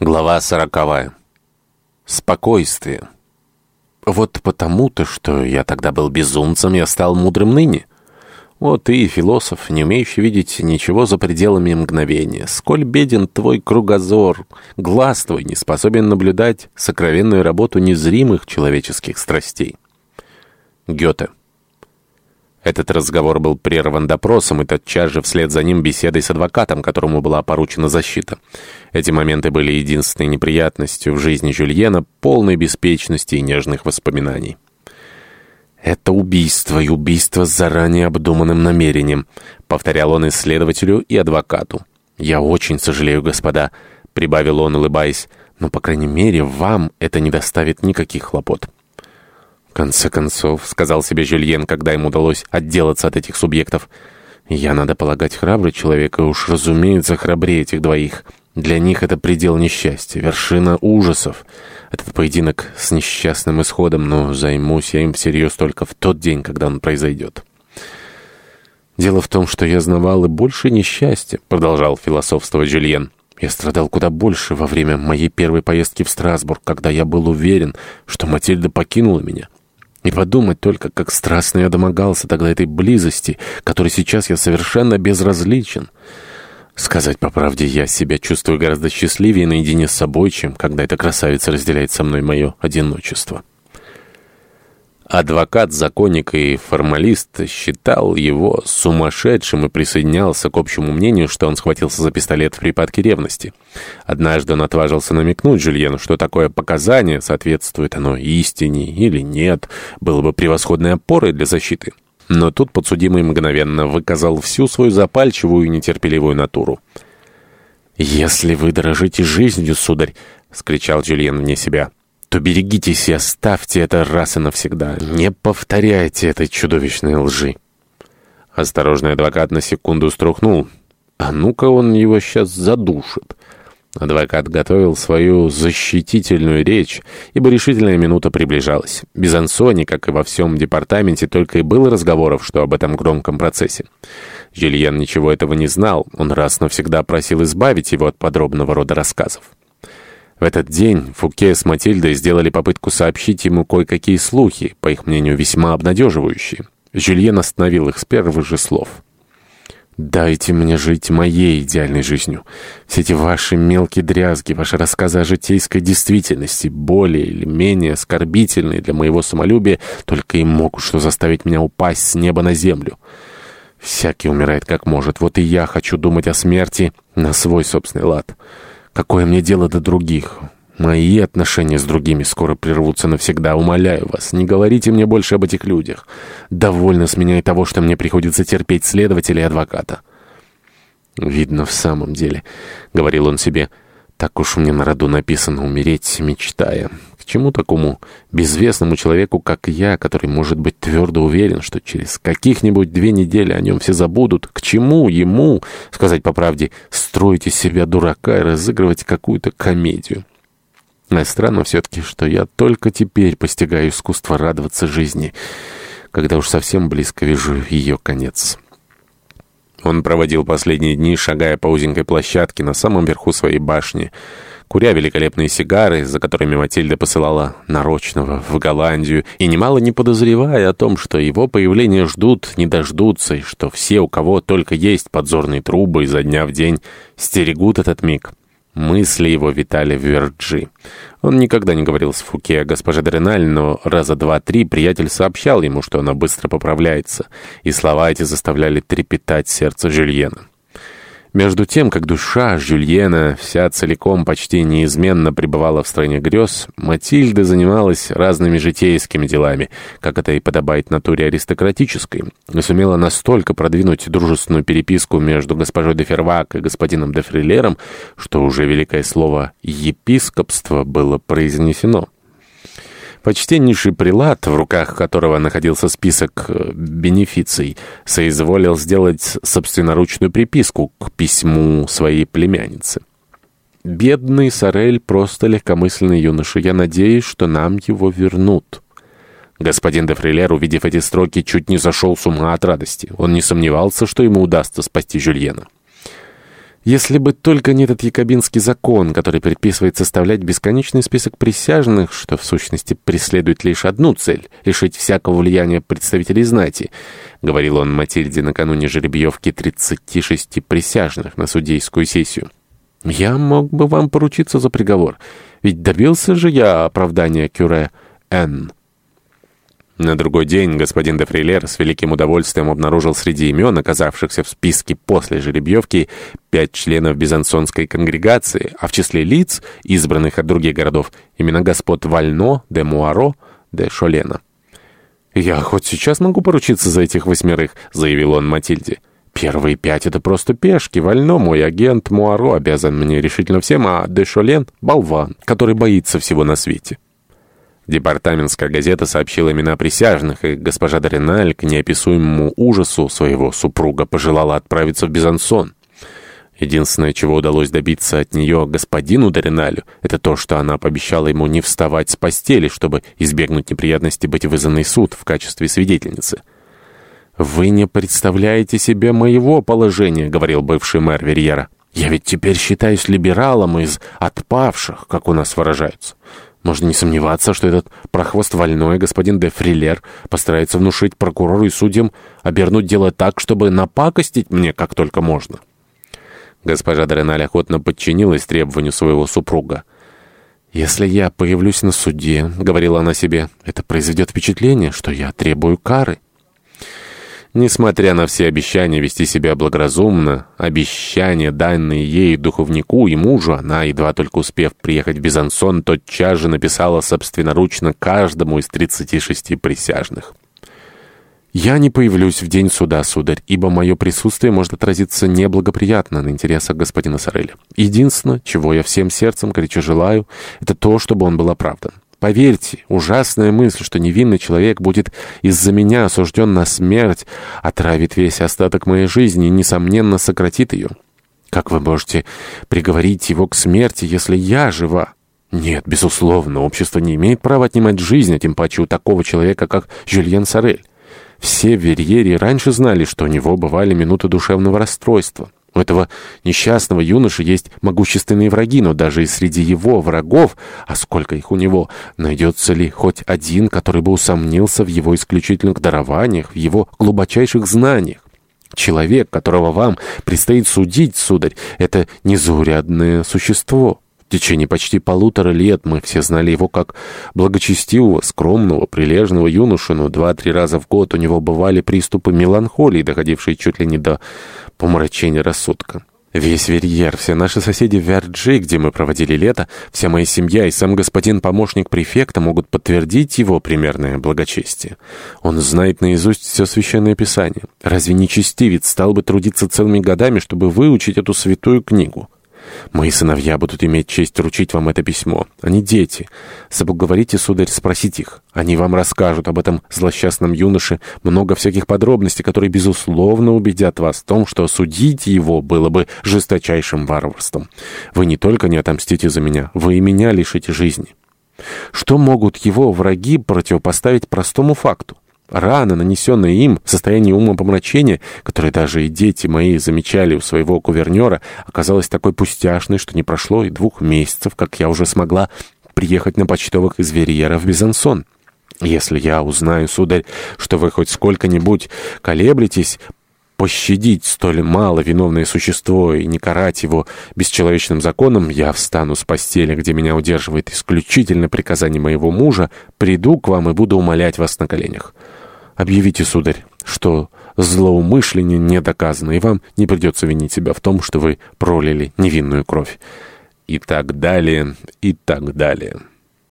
Глава сороковая. Спокойствие. Вот потому-то, что я тогда был безумцем, я стал мудрым ныне. Вот ты, философ, не умеющий видеть ничего за пределами мгновения. Сколь беден твой кругозор, глаз твой не способен наблюдать сокровенную работу незримых человеческих страстей. Гёте. Этот разговор был прерван допросом, и тотчас же вслед за ним беседой с адвокатом, которому была поручена защита. Эти моменты были единственной неприятностью в жизни Жюльена, полной беспечности и нежных воспоминаний. «Это убийство, и убийство с заранее обдуманным намерением», — повторял он исследователю и адвокату. «Я очень сожалею, господа», — прибавил он, улыбаясь, «но, по крайней мере, вам это не доставит никаких хлопот» конце концов», — сказал себе Жюльен, когда ему удалось отделаться от этих субъектов. «Я, надо полагать, храбрый человек, и уж, разумеется, храбрее этих двоих. Для них это предел несчастья, вершина ужасов. Этот поединок с несчастным исходом, но займусь я им всерьез только в тот день, когда он произойдет». «Дело в том, что я знавал и больше несчастья», — продолжал философствовать Жюльен. «Я страдал куда больше во время моей первой поездки в Страсбург, когда я был уверен, что Матильда покинула меня». И подумать только, как страстно я домогался тогда этой близости, которой сейчас я совершенно безразличен. Сказать по правде, я себя чувствую гораздо счастливее наедине с собой, чем когда эта красавица разделяет со мной мое одиночество. Адвокат, законник и формалист считал его сумасшедшим и присоединялся к общему мнению, что он схватился за пистолет в припадке ревности. Однажды он отважился намекнуть Жюльену, что такое показание, соответствует оно истине или нет, было бы превосходной опорой для защиты. Но тут подсудимый мгновенно выказал всю свою запальчивую и нетерпеливую натуру. «Если вы дорожите жизнью, сударь!» — скричал Жюльен вне себя — то берегитесь и оставьте это раз и навсегда. Не повторяйте этой чудовищной лжи». Осторожный адвокат на секунду струхнул. «А ну-ка он его сейчас задушит». Адвокат готовил свою защитительную речь, ибо решительная минута приближалась. Без Ансони, как и во всем департаменте, только и было разговоров, что об этом громком процессе. Жильен ничего этого не знал, он раз навсегда просил избавить его от подробного рода рассказов. В этот день Фуке с Матильдой сделали попытку сообщить ему кое-какие слухи, по их мнению, весьма обнадеживающие. Жюльен остановил их с первых же слов. «Дайте мне жить моей идеальной жизнью. Все эти ваши мелкие дрязги, ваши рассказы о житейской действительности, более или менее оскорбительные для моего самолюбия, только и могут что заставить меня упасть с неба на землю. Всякий умирает как может, вот и я хочу думать о смерти на свой собственный лад». Какое мне дело до других? Мои отношения с другими скоро прервутся навсегда. Умоляю вас, не говорите мне больше об этих людях. Довольно с меня и того, что мне приходится терпеть следователя и адвоката. Видно, в самом деле, — говорил он себе, — так уж мне на роду написано умереть, мечтая чему такому безвестному человеку, как я, который может быть твердо уверен, что через каких-нибудь две недели о нем все забудут? К чему ему, сказать по правде, строить из себя дурака и разыгрывать какую-то комедию? А странно все-таки, что я только теперь постигаю искусство радоваться жизни, когда уж совсем близко вижу ее конец». Он проводил последние дни, шагая по узенькой площадке на самом верху своей башни, куря великолепные сигары, за которыми Матильда посылала нарочного в Голландию, и немало не подозревая о том, что его появление ждут, не дождутся, и что все, у кого только есть подзорные трубы, изо дня в день стерегут этот миг. Мысли его витали в Верджи. Он никогда не говорил с Фуке о госпоже Дреналь, но раза два-три приятель сообщал ему, что она быстро поправляется, и слова эти заставляли трепетать сердце Жюльена. Между тем, как душа Жюльена вся целиком почти неизменно пребывала в стране грез, Матильда занималась разными житейскими делами, как это и подобает натуре аристократической, и сумела настолько продвинуть дружественную переписку между госпожой де Фервак и господином де Фрилером, что уже великое слово «епископство» было произнесено. Почтеннейший прилад, в руках которого находился список э, бенефиций, соизволил сделать собственноручную приписку к письму своей племянницы. «Бедный Сорель просто легкомысленный юноша. Я надеюсь, что нам его вернут». Господин де Фрилер, увидев эти строки, чуть не зашел с ума от радости. Он не сомневался, что ему удастся спасти Жюльена. Если бы только не этот якобинский закон, который предписывает составлять бесконечный список присяжных, что в сущности преследует лишь одну цель — лишить всякого влияния представителей знати, — говорил он Матильде накануне жеребьевки 36 присяжных на судейскую сессию. «Я мог бы вам поручиться за приговор, ведь добился же я оправдания Кюре Н». На другой день господин де Фрилер с великим удовольствием обнаружил среди имен, оказавшихся в списке после жеребьевки, пять членов Бизансонской конгрегации, а в числе лиц, избранных от других городов, именно господ Вально, де Муаро, де Шолена. «Я хоть сейчас могу поручиться за этих восьмерых», — заявил он Матильде. «Первые пять — это просто пешки. Вально, мой агент Муаро обязан мне решительно всем, а де Шолен — болван, который боится всего на свете». Департаментская газета сообщила имена присяжных, и госпожа Дориналь к неописуемому ужасу своего супруга пожелала отправиться в Бизансон. Единственное, чего удалось добиться от нее господину Дориналю, это то, что она пообещала ему не вставать с постели, чтобы избегнуть неприятности быть вызванной суд в качестве свидетельницы. «Вы не представляете себе моего положения», — говорил бывший мэр Верьера. «Я ведь теперь считаюсь либералом из отпавших, как у нас выражаются». Можно не сомневаться, что этот прохвост вольной господин де Фрилер постарается внушить прокурору и судьям обернуть дело так, чтобы напакостить мне как только можно. Госпожа Дреналь охотно подчинилась требованию своего супруга. «Если я появлюсь на суде, — говорила она себе, — это произведет впечатление, что я требую кары». Несмотря на все обещания вести себя благоразумно, обещания, данные ей, духовнику и мужу, она, едва только успев приехать в Бизансон, тотчас же написала собственноручно каждому из 36 присяжных. «Я не появлюсь в день суда, сударь, ибо мое присутствие может отразиться неблагоприятно на интересах господина Сореля. Единственное, чего я всем сердцем горячо желаю, это то, чтобы он был оправдан. Поверьте, ужасная мысль, что невинный человек будет из-за меня осужден на смерть, отравит весь остаток моей жизни и, несомненно, сократит ее. Как вы можете приговорить его к смерти, если я жива? Нет, безусловно, общество не имеет права отнимать жизнь, а тем паче у такого человека, как Жюльен Сорель. Все в Верьере раньше знали, что у него бывали минуты душевного расстройства. У этого несчастного юноши есть могущественные враги, но даже и среди его врагов, а сколько их у него, найдется ли хоть один, который бы усомнился в его исключительных дарованиях, в его глубочайших знаниях? Человек, которого вам предстоит судить, сударь, это незаурядное существо». В течение почти полутора лет мы все знали его как благочестивого, скромного, прилежного юношу, но два-три раза в год у него бывали приступы меланхолии, доходившие чуть ли не до помрачения рассудка. Весь Верьер, все наши соседи в Верджи, где мы проводили лето, вся моя семья и сам господин помощник префекта могут подтвердить его примерное благочестие. Он знает наизусть все священное писание. Разве нечестивец стал бы трудиться целыми годами, чтобы выучить эту святую книгу? Мои сыновья будут иметь честь вручить вам это письмо. Они дети. Соблаговорите, сударь, спросить их. Они вам расскажут об этом злосчастном юноше много всяких подробностей, которые, безусловно, убедят вас в том, что судить его было бы жесточайшим варварством. Вы не только не отомстите за меня, вы и меня лишите жизни. Что могут его враги противопоставить простому факту? Рана, нанесенная им в состоянии умопомрачения, которое даже и дети мои замечали у своего кувернера, оказалась такой пустяшной, что не прошло и двух месяцев, как я уже смогла приехать на почтовых из Верьера в Безансон. Если я узнаю, сударь, что вы хоть сколько-нибудь колеблетесь, пощадить столь мало виновное существо и не карать его бесчеловечным законом, я встану с постели, где меня удерживает исключительно приказание моего мужа, приду к вам и буду умолять вас на коленях. Объявите, сударь, что злоумышление не доказано, и вам не придется винить себя в том, что вы пролили невинную кровь. И так далее, и так далее.